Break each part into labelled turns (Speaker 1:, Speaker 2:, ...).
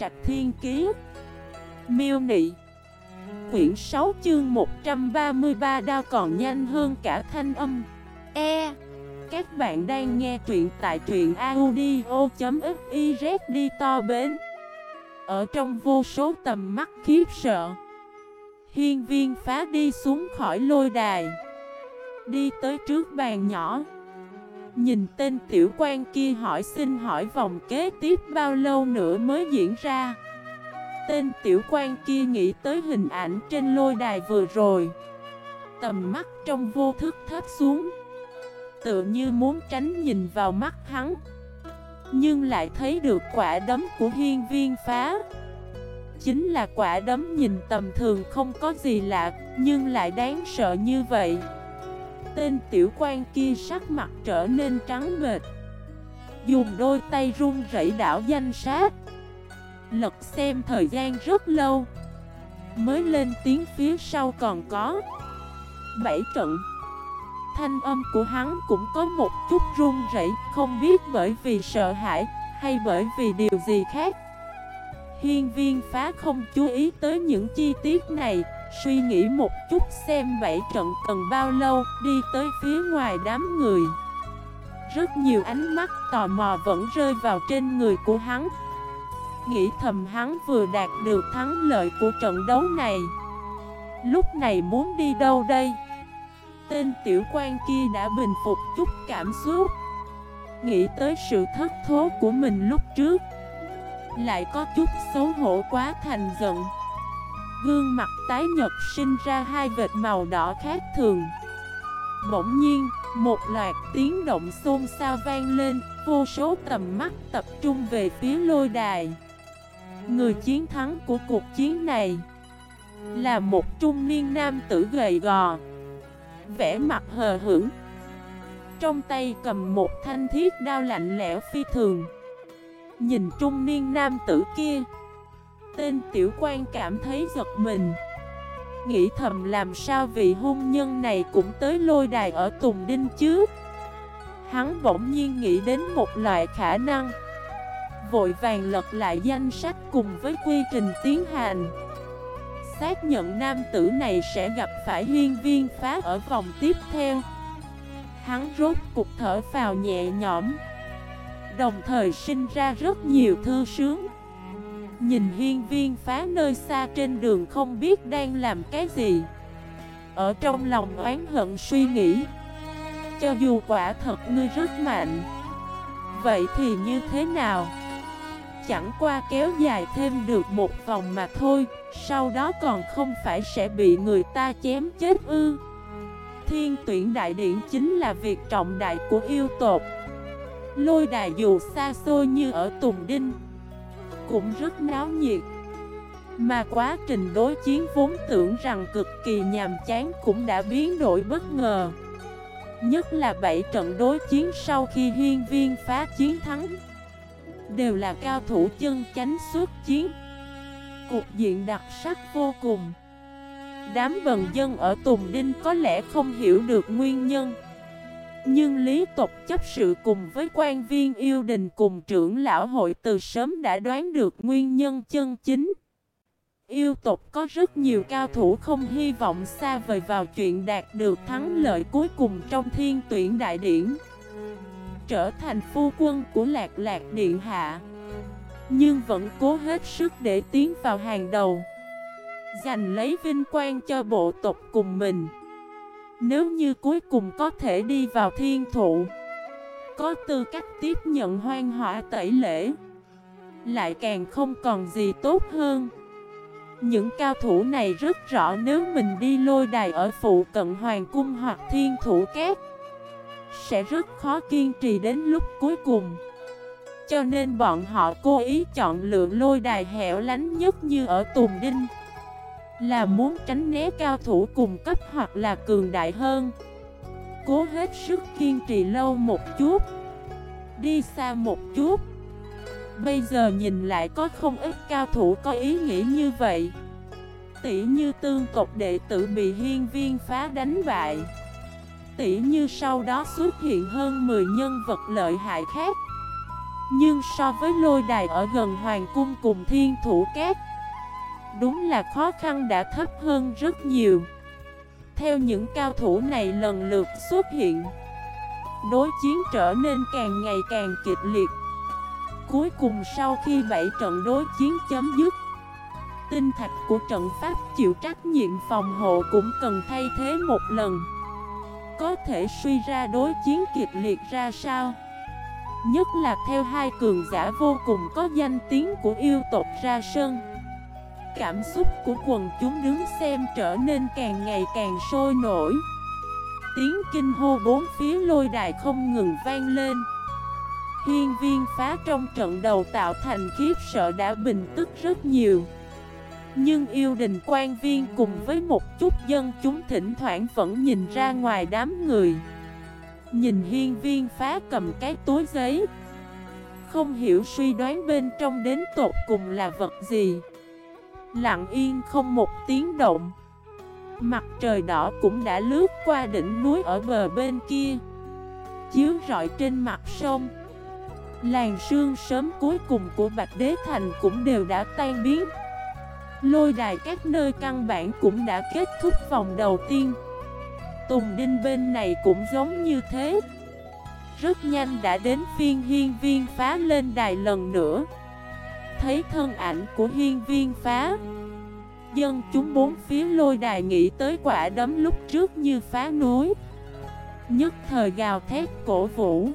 Speaker 1: Trạch Thiên Kiế Miêu Nị. Quyển 6 chương 133 đao còn nhanh hơn cả thanh âm. E. Các bạn đang nghe truyện tại truyện audio.xyz đi to bến. Ở trong vô số tầm mắt khiếp sợ, Hiên viên phá đi xuống khỏi lôi đài. Đi tới trước bàn nhỏ. Nhìn tên tiểu quan kia hỏi xin hỏi vòng kế tiếp bao lâu nữa mới diễn ra? Tên tiểu quan kia nghĩ tới hình ảnh trên lôi đài vừa rồi. Tầm mắt trong vô thức thấp xuống. Tựa như muốn tránh nhìn vào mắt hắn. Nhưng lại thấy được quả đấm của hiên viên phá. Chính là quả đấm nhìn tầm thường không có gì lạ, Nhưng lại đáng sợ như vậy. Tên tiểu quan kia sắc mặt trở nên trắng mệt Dùng đôi tay run rẩy đảo danh sát. Lật xem thời gian rất lâu. Mới lên tiếng phía sau còn có. Bảy trận. Thanh âm của hắn cũng có một chút run rẩy, Không biết bởi vì sợ hãi Hay bởi vì điều gì khác. Hiên viên phá không chú ý tới những chi tiết này. Suy nghĩ một chút xem bảy trận cần bao lâu, Đi tới phía ngoài đám người. Rất nhiều ánh mắt tò mò vẫn rơi vào trên người của hắn. Nghĩ thầm hắn vừa đạt được thắng lợi của trận đấu này. Lúc này muốn đi đâu đây? Tên tiểu quan kia đã bình phục chút cảm xúc. Nghĩ tới sự thất thố của mình lúc trước, Lại có chút xấu hổ quá thành giận. Gương mặt tái nhật sinh ra hai vệt màu đỏ khác thường. Bỗng nhiên, một loạt tiếng động xôn xao vang lên Vô số tầm mắt tập trung về phía lôi đài. Người chiến thắng của cuộc chiến này Là một trung niên nam tử gầy gò Vẽ mặt hờ hững. Trong tay cầm một thanh thiết đao lạnh lẽo phi thường. Nhìn trung niên nam tử kia Tên tiểu quan cảm thấy giật mình. Nghĩ thầm làm sao vị hôn nhân này cũng tới lôi đài ở Tùng Đinh chứ? Hắn bỗng nhiên nghĩ đến một loại khả năng. Vội vàng lật lại danh sách cùng với quy trình tiến hành. Xác nhận nam tử này sẽ gặp phải hiên viên phá ở vòng tiếp theo. Hắn rốt cục thở vào nhẹ nhõm. Đồng thời sinh ra rất nhiều thư sướng. Nhìn hiên viên phá nơi xa trên đường không biết đang làm cái gì. Ở trong lòng oán hận suy nghĩ, Cho dù quả thật ngươi rất mạnh, Vậy thì như thế nào? Chẳng qua kéo dài thêm được một vòng mà thôi, Sau đó còn không phải sẽ bị người ta chém chết ư? Thiên tuyển đại điển chính là việc trọng đại của yêu tộc. Lôi đài dù xa xôi như ở Tùng Đinh cũng rất náo nhiệt. Mà quá trình đối chiến vốn tưởng rằng cực kỳ nhàm chán cũng đã biến đổi bất ngờ. Nhất là bảy trận đối chiến sau khi hiên viên phá chiến thắng, Đều là cao thủ chân chánh suốt chiến. Cục diện đặc sắc vô cùng. Đám bần dân ở Tùng Đinh có lẽ không hiểu được nguyên nhân nhưng lý tộc chấp sự cùng với quan viên yêu đình cùng trưởng lão hội từ sớm đã đoán được nguyên nhân chân chính. Yêu tộc có rất nhiều cao thủ không hy vọng xa vời vào chuyện đạt được thắng lợi cuối cùng trong thiên tuyển đại điển. Trở thành phu quân của lạc lạc điện hạ. Nhưng vẫn cố hết sức để tiến vào hàng đầu. Giành lấy vinh quang cho bộ tộc cùng mình. Nếu như cuối cùng có thể đi vào thiên thụ Có tư cách tiếp nhận hoang họa tẩy lễ Lại càng không còn gì tốt hơn. Những cao thủ này rất rõ nếu mình đi lôi đài ở phụ cận hoàng cung hoặc thiên thủ két, Sẽ rất khó kiên trì đến lúc cuối cùng. Cho nên bọn họ cố ý chọn lựa lôi đài hẻo lánh nhất như ở Tùng Đinh là muốn tránh né cao thủ cùng cấp hoặc là cường đại hơn. Cố hết sức kiên trì lâu một chút. Đi xa một chút. Bây giờ nhìn lại có không ít cao thủ có ý nghĩ như vậy. Tỷ như tương tộc đệ tử bị hiên viên phá đánh bại. Tỷ như sau đó xuất hiện hơn 10 nhân vật lợi hại khác. Nhưng so với lôi đài ở gần Hoàng Cung cùng Thiên Thủ Cát Đúng là khó khăn đã thấp hơn rất nhiều. Theo những cao thủ này lần lượt xuất hiện, Đối chiến trở nên càng ngày càng kịch liệt. Cuối cùng sau khi bảy trận đối chiến chấm dứt, Tinh thạch của trận pháp chịu trách nhiệm phòng hộ cũng cần thay thế một lần. Có thể suy ra đối chiến kịch liệt ra sao? Nhất là theo hai cường giả vô cùng có danh tiếng của yêu tộc ra sân Cảm xúc của quần chúng đứng xem trở nên càng ngày càng sôi nổi. Tiếng kinh hô bốn phía lôi đài không ngừng vang lên. Hiên viên phá trong trận đầu tạo thành khiếp sợ đã bình tức rất nhiều. Nhưng yêu đình quan viên cùng với một chút dân chúng thỉnh thoảng vẫn nhìn ra ngoài đám người. Nhìn hiên viên phá cầm cái túi giấy. Không hiểu suy đoán bên trong đến tột cùng là vật gì. Lặng yên không một tiếng động. Mặt trời đỏ cũng đã lướt qua đỉnh núi ở bờ bên kia. Chiếu rọi trên mặt sông. Làn sương sớm cuối cùng của Bạch Đế Thành cũng đều đã tan biến. Lôi đài các nơi căn bản cũng đã kết thúc vòng đầu tiên. Tùng Đinh bên này cũng giống như thế. Rất nhanh đã đến phiên hiên viên phá lên đài lần nữa. Thấy thân ảnh của hiên viên phá. Dân chúng bốn phía lôi đài nghĩ tới quả đấm lúc trước như phá núi. Nhất thời gào thét cổ vũ.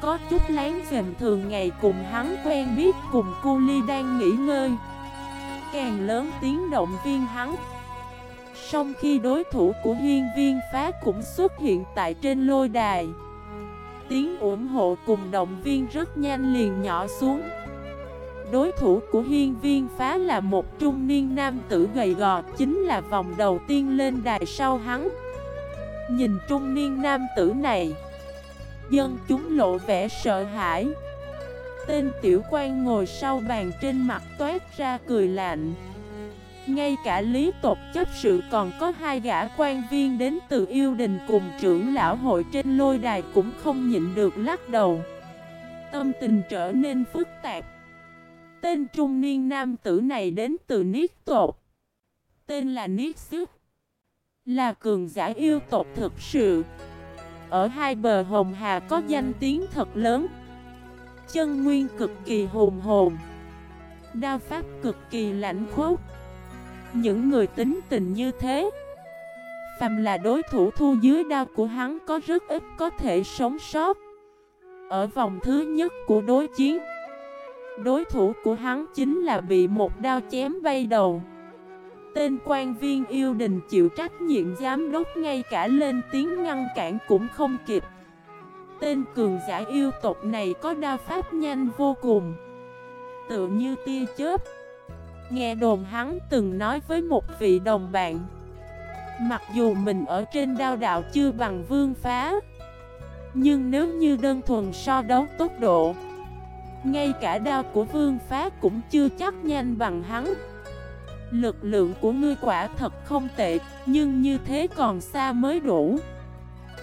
Speaker 1: Có chút láng giềm thường ngày cùng hắn quen biết cùng cu ly đang nghỉ ngơi. Càng lớn tiếng động viên hắn. Song khi đối thủ của hiên viên phá cũng xuất hiện tại trên lôi đài, Tiếng ủng hộ cùng động viên rất nhanh liền nhỏ xuống. Đối thủ của hiên viên phá là một trung niên nam tử gầy gò, Chính là vòng đầu tiên lên đài sau hắn. Nhìn trung niên nam tử này, Dân chúng lộ vẻ sợ hãi. Tên tiểu quan ngồi sau bàn trên mặt toát ra cười lạnh. Ngay cả lý tộc chấp sự còn có hai gã quan viên đến từ yêu đình cùng trưởng lão hội trên lôi đài cũng không nhịn được lắc đầu. Tâm tình trở nên phức tạp. Tên trung niên nam tử này đến từ Niết tộc Tên là Niết Sức Là cường giả yêu tộc thực sự. Ở hai bờ Hồng Hà có danh tiếng thật lớn. Chân nguyên cực kỳ hùng hồn. Đao pháp cực kỳ lãnh khốc. Những người tính tình như thế, Phàm là đối thủ thu dưới đao của hắn có rất ít có thể sống sót. Ở vòng thứ nhất của đối chiến Đối thủ của hắn chính là bị một đao chém bay đầu. Tên quan viên yêu đình chịu trách nhiệm giám đốc ngay cả lên tiếng ngăn cản cũng không kịp. Tên cường giả yêu tộc này có đao pháp nhanh vô cùng. Tựa như tia chớp. Nghe đồn hắn từng nói với một vị đồng bạn. Mặc dù mình ở trên đao đạo chưa bằng vương phá, Nhưng nếu như đơn thuần so đấu tốc độ ngay cả đao của vương phá cũng chưa chắc nhanh bằng hắn. Lực lượng của ngươi quả thật không tệ, Nhưng như thế còn xa mới đủ.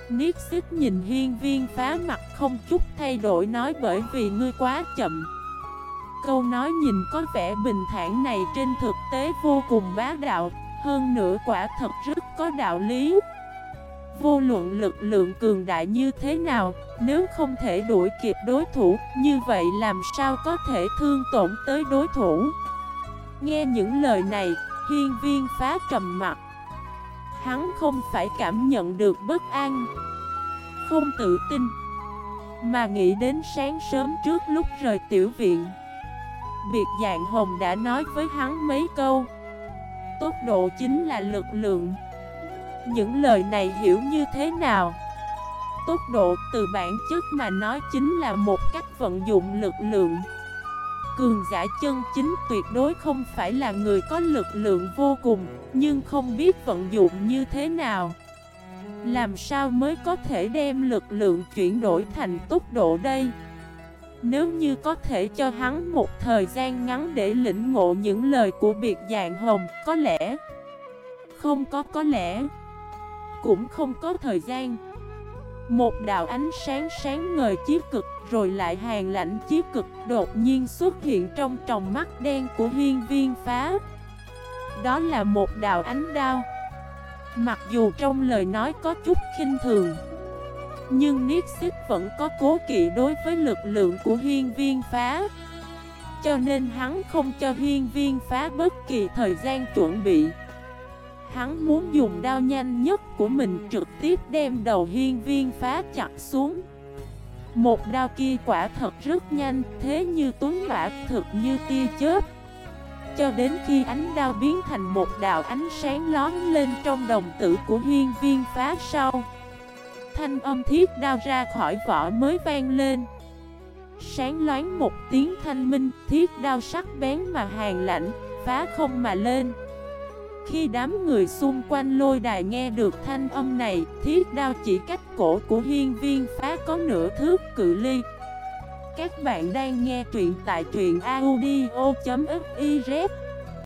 Speaker 1: Niết xích nhìn hiên viên phá mặt không chút thay đổi nói bởi vì ngươi quá chậm. Câu nói nhìn có vẻ bình thản này trên thực tế vô cùng bá đạo, Hơn nữa quả thật rất có đạo lý. Vô luận lực lượng cường đại như thế nào, nếu không thể đuổi kịp đối thủ, như vậy làm sao có thể thương tổn tới đối thủ? Nghe những lời này, hiên viên phá trầm mặt. Hắn không phải cảm nhận được bất an, không tự tin, mà nghĩ đến sáng sớm trước lúc rời tiểu viện. Biệt dạng hồng đã nói với hắn mấy câu. Tốc độ chính là lực lượng. Những lời này hiểu như thế nào? Tốc độ từ bản chất mà nói chính là một cách vận dụng lực lượng. Cường giả chân chính tuyệt đối không phải là người có lực lượng vô cùng, Nhưng không biết vận dụng như thế nào. Làm sao mới có thể đem lực lượng chuyển đổi thành tốc độ đây? Nếu như có thể cho hắn một thời gian ngắn để lĩnh ngộ những lời của biệt dạng hồng, Có lẽ, Không có có lẽ cũng không có thời gian. Một đạo ánh sáng sáng ngời chiếc cực, rồi lại hàng lạnh chiếc cực, đột nhiên xuất hiện trong tròng mắt đen của hiên viên phá. Đó là một đạo ánh đao. Mặc dù trong lời nói có chút khinh thường, Nhưng Niết Xích vẫn có cố kỵ đối với lực lượng của hiên viên phá. Cho nên hắn không cho hiên viên phá bất kỳ thời gian chuẩn bị. Hắn muốn dùng đao nhanh nhất của mình trực tiếp đem đầu hiên viên phá chặt xuống. Một đao kia quả thật rất nhanh, Thế như tuấn mã thực như tia chớp. Cho đến khi ánh đao biến thành một đạo ánh sáng lón lên trong đồng tử của hiên viên phá sau, Thanh âm thiết đao ra khỏi vỏ mới vang lên. Sáng loáng một tiếng thanh minh, Thiết đao sắc bén mà hàng lạnh Phá không mà lên khi đám người xung quanh lôi đài nghe được thanh âm này, thiết đao chỉ cách cổ của hiên viên phá có nửa thước cự ly. Các bạn đang nghe truyện tại truyện audio.fif